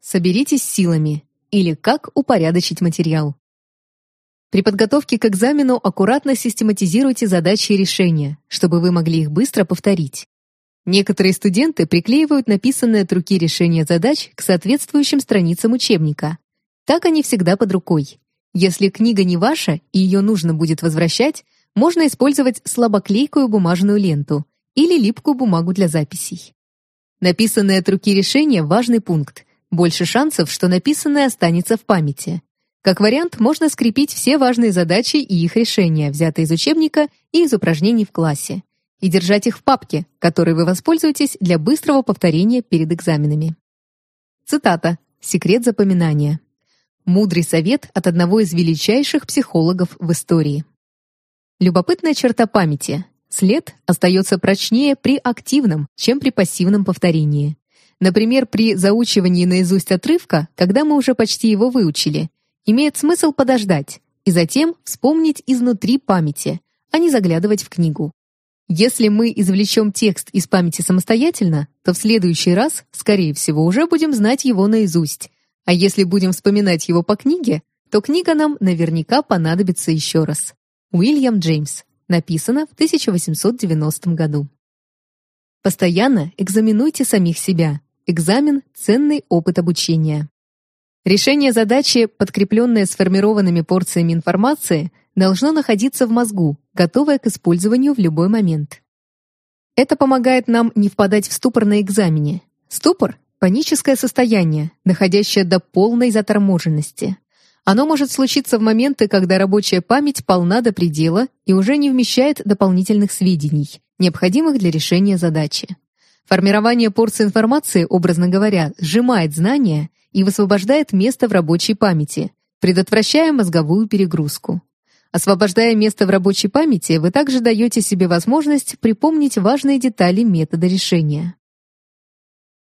Соберитесь силами или как упорядочить материал. При подготовке к экзамену аккуратно систематизируйте задачи и решения, чтобы вы могли их быстро повторить. Некоторые студенты приклеивают написанные от руки решения задач к соответствующим страницам учебника. Так они всегда под рукой. Если книга не ваша и ее нужно будет возвращать, можно использовать слабоклейкую бумажную ленту или липкую бумагу для записей. Написанное от руки решение – важный пункт. Больше шансов, что написанное останется в памяти. Как вариант, можно скрепить все важные задачи и их решения, взятые из учебника и из упражнений в классе, и держать их в папке, которой вы воспользуетесь для быстрого повторения перед экзаменами. Цитата. Секрет запоминания. Мудрый совет от одного из величайших психологов в истории. Любопытная черта памяти. След остается прочнее при активном, чем при пассивном повторении. Например, при заучивании наизусть отрывка, когда мы уже почти его выучили, имеет смысл подождать и затем вспомнить изнутри памяти, а не заглядывать в книгу. Если мы извлечем текст из памяти самостоятельно, то в следующий раз, скорее всего, уже будем знать его наизусть. А если будем вспоминать его по книге, то книга нам наверняка понадобится еще раз. Уильям Джеймс. Написано в 1890 году. Постоянно экзаменуйте самих себя. Экзамен – ценный опыт обучения. Решение задачи, подкрепленное сформированными порциями информации, должно находиться в мозгу, готовое к использованию в любой момент. Это помогает нам не впадать в ступор на экзамене. Ступор – паническое состояние, доходящее до полной заторможенности. Оно может случиться в моменты, когда рабочая память полна до предела и уже не вмещает дополнительных сведений, необходимых для решения задачи. Формирование порции информации, образно говоря, сжимает знания и высвобождает место в рабочей памяти, предотвращая мозговую перегрузку. Освобождая место в рабочей памяти, вы также даете себе возможность припомнить важные детали метода решения.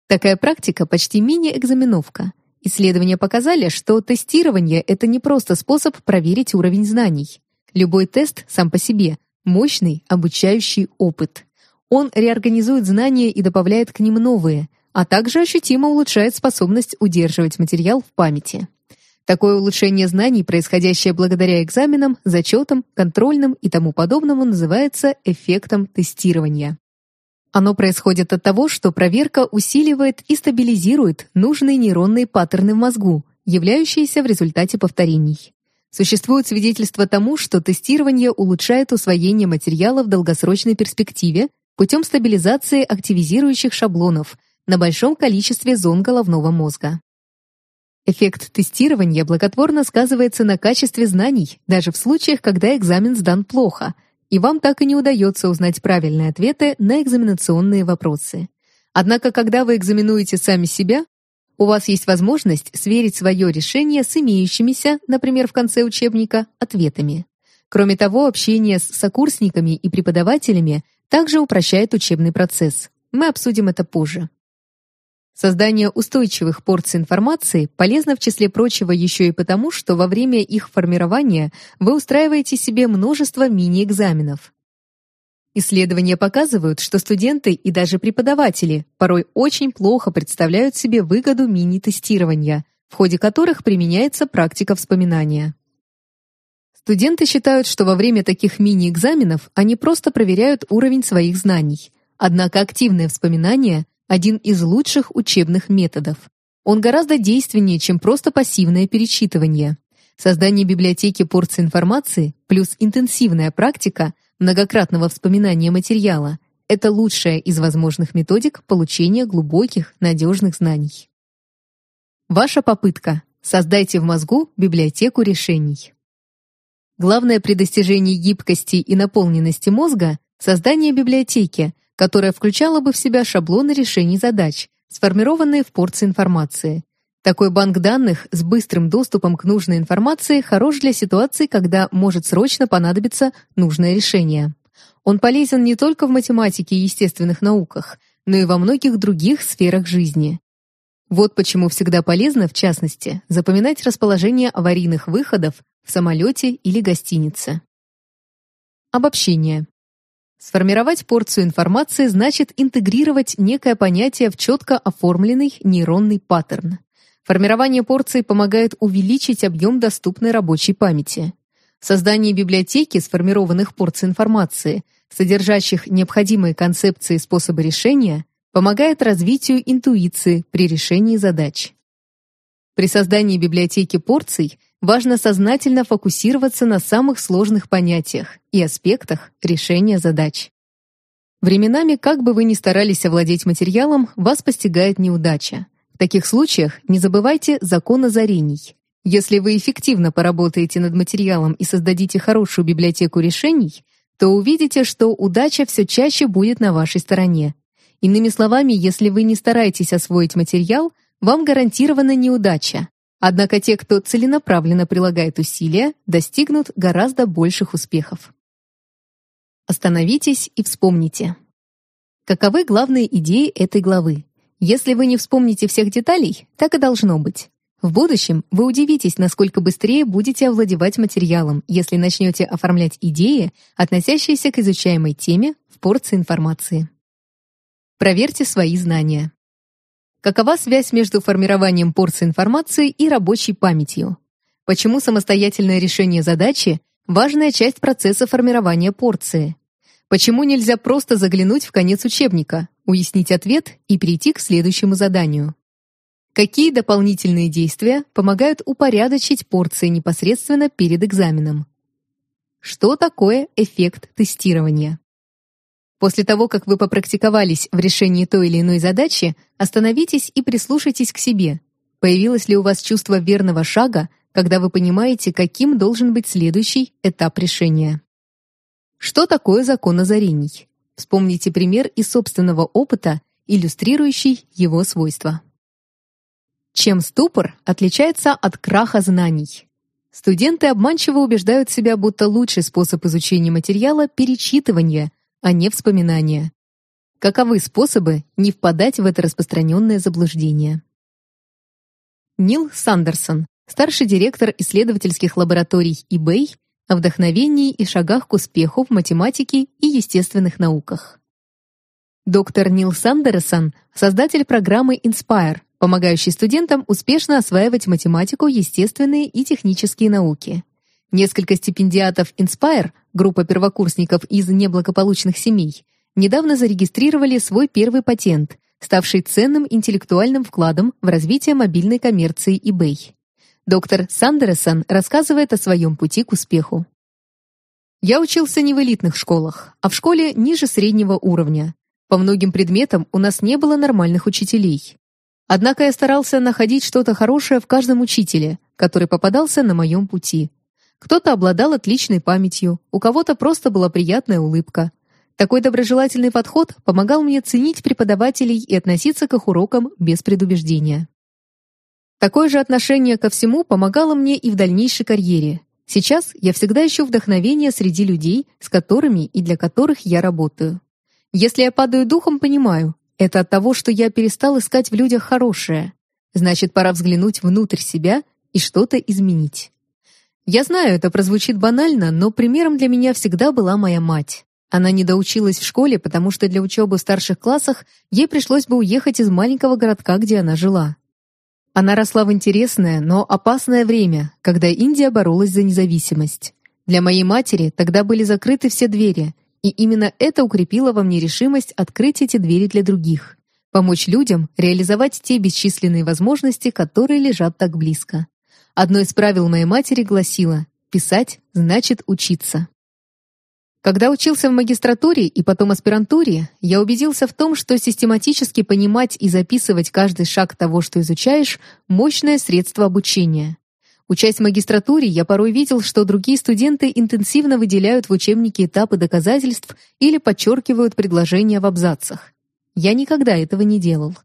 Такая практика почти мини-экзаменовка, Исследования показали, что тестирование — это не просто способ проверить уровень знаний. Любой тест сам по себе — мощный обучающий опыт. Он реорганизует знания и добавляет к ним новые, а также ощутимо улучшает способность удерживать материал в памяти. Такое улучшение знаний, происходящее благодаря экзаменам, зачетам, контрольным и тому подобному, называется эффектом тестирования. Оно происходит от того, что проверка усиливает и стабилизирует нужные нейронные паттерны в мозгу, являющиеся в результате повторений. Существуют свидетельства тому, что тестирование улучшает усвоение материала в долгосрочной перспективе путем стабилизации активизирующих шаблонов на большом количестве зон головного мозга. Эффект тестирования благотворно сказывается на качестве знаний, даже в случаях, когда экзамен сдан плохо – и вам так и не удается узнать правильные ответы на экзаменационные вопросы. Однако, когда вы экзаменуете сами себя, у вас есть возможность сверить свое решение с имеющимися, например, в конце учебника, ответами. Кроме того, общение с сокурсниками и преподавателями также упрощает учебный процесс. Мы обсудим это позже. Создание устойчивых порций информации полезно в числе прочего еще и потому, что во время их формирования вы устраиваете себе множество мини-экзаменов. Исследования показывают, что студенты и даже преподаватели порой очень плохо представляют себе выгоду мини-тестирования, в ходе которых применяется практика вспоминания. Студенты считают, что во время таких мини-экзаменов они просто проверяют уровень своих знаний. Однако активное вспоминание один из лучших учебных методов. Он гораздо действеннее, чем просто пассивное перечитывание. Создание библиотеки порций информации плюс интенсивная практика многократного вспоминания материала – это лучшая из возможных методик получения глубоких, надежных знаний. Ваша попытка – создайте в мозгу библиотеку решений. Главное при достижении гибкости и наполненности мозга – создание библиотеки, которая включала бы в себя шаблоны решений задач, сформированные в порции информации. Такой банк данных с быстрым доступом к нужной информации хорош для ситуации, когда может срочно понадобиться нужное решение. Он полезен не только в математике и естественных науках, но и во многих других сферах жизни. Вот почему всегда полезно, в частности, запоминать расположение аварийных выходов в самолете или гостинице. Обобщение. Сформировать порцию информации значит интегрировать некое понятие в четко оформленный нейронный паттерн. Формирование порций помогает увеличить объем доступной рабочей памяти. Создание библиотеки сформированных порций информации, содержащих необходимые концепции и способы решения, помогает развитию интуиции при решении задач. При создании библиотеки порций важно сознательно фокусироваться на самых сложных понятиях и аспектах решения задач. Временами, как бы вы ни старались овладеть материалом, вас постигает неудача. В таких случаях не забывайте закон озарений. Если вы эффективно поработаете над материалом и создадите хорошую библиотеку решений, то увидите, что удача все чаще будет на вашей стороне. Иными словами, если вы не стараетесь освоить материал, вам гарантирована неудача. Однако те, кто целенаправленно прилагает усилия, достигнут гораздо больших успехов. Остановитесь и вспомните. Каковы главные идеи этой главы? Если вы не вспомните всех деталей, так и должно быть. В будущем вы удивитесь, насколько быстрее будете овладевать материалом, если начнете оформлять идеи, относящиеся к изучаемой теме, в порции информации. Проверьте свои знания. Какова связь между формированием порции информации и рабочей памятью? Почему самостоятельное решение задачи – важная часть процесса формирования порции? Почему нельзя просто заглянуть в конец учебника, уяснить ответ и перейти к следующему заданию? Какие дополнительные действия помогают упорядочить порции непосредственно перед экзаменом? Что такое эффект тестирования? После того, как вы попрактиковались в решении той или иной задачи, остановитесь и прислушайтесь к себе. Появилось ли у вас чувство верного шага, когда вы понимаете, каким должен быть следующий этап решения? Что такое закон озарений? Вспомните пример из собственного опыта, иллюстрирующий его свойства. Чем ступор отличается от краха знаний? Студенты обманчиво убеждают себя, будто лучший способ изучения материала — перечитывание, а не вспоминание. Каковы способы не впадать в это распространенное заблуждение? Нил Сандерсон, старший директор исследовательских лабораторий eBay, о вдохновении и шагах к успеху в математике и естественных науках. Доктор Нил Сандерсон – создатель программы Inspire, помогающей студентам успешно осваивать математику, естественные и технические науки. Несколько стипендиатов Inspire, группа первокурсников из неблагополучных семей, недавно зарегистрировали свой первый патент, ставший ценным интеллектуальным вкладом в развитие мобильной коммерции eBay. Доктор Сандерсон рассказывает о своем пути к успеху. Я учился не в элитных школах, а в школе ниже среднего уровня. По многим предметам у нас не было нормальных учителей. Однако я старался находить что-то хорошее в каждом учителе, который попадался на моем пути. Кто-то обладал отличной памятью, у кого-то просто была приятная улыбка. Такой доброжелательный подход помогал мне ценить преподавателей и относиться к их урокам без предубеждения. Такое же отношение ко всему помогало мне и в дальнейшей карьере. Сейчас я всегда ищу вдохновение среди людей, с которыми и для которых я работаю. Если я падаю духом, понимаю, это от того, что я перестал искать в людях хорошее. Значит, пора взглянуть внутрь себя и что-то изменить. Я знаю, это прозвучит банально, но примером для меня всегда была моя мать. Она не доучилась в школе, потому что для учебы в старших классах ей пришлось бы уехать из маленького городка, где она жила. Она росла в интересное, но опасное время, когда Индия боролась за независимость. Для моей матери тогда были закрыты все двери, и именно это укрепило во мне решимость открыть эти двери для других, помочь людям реализовать те бесчисленные возможности, которые лежат так близко. Одно из правил моей матери гласило «писать значит учиться». Когда учился в магистратуре и потом аспирантуре, я убедился в том, что систематически понимать и записывать каждый шаг того, что изучаешь, мощное средство обучения. Учась в магистратуре, я порой видел, что другие студенты интенсивно выделяют в учебнике этапы доказательств или подчеркивают предложения в абзацах. Я никогда этого не делал.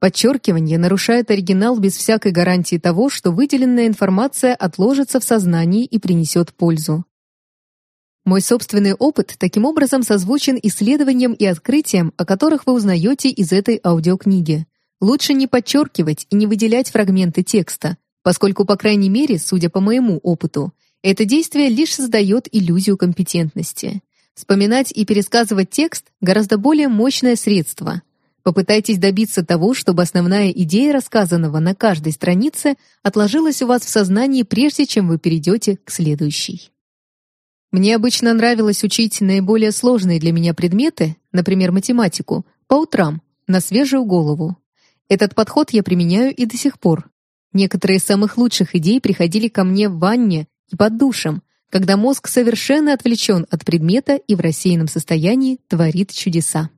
Подчеркивание нарушает оригинал без всякой гарантии того, что выделенная информация отложится в сознании и принесет пользу. Мой собственный опыт таким образом созвучен исследованиям и открытиям, о которых вы узнаете из этой аудиокниги. Лучше не подчеркивать и не выделять фрагменты текста, поскольку, по крайней мере, судя по моему опыту, это действие лишь создает иллюзию компетентности. Вспоминать и пересказывать текст – гораздо более мощное средство. Попытайтесь добиться того, чтобы основная идея рассказанного на каждой странице отложилась у вас в сознании, прежде чем вы перейдете к следующей. Мне обычно нравилось учить наиболее сложные для меня предметы, например, математику, по утрам, на свежую голову. Этот подход я применяю и до сих пор. Некоторые из самых лучших идей приходили ко мне в ванне и под душем, когда мозг совершенно отвлечен от предмета и в рассеянном состоянии творит чудеса.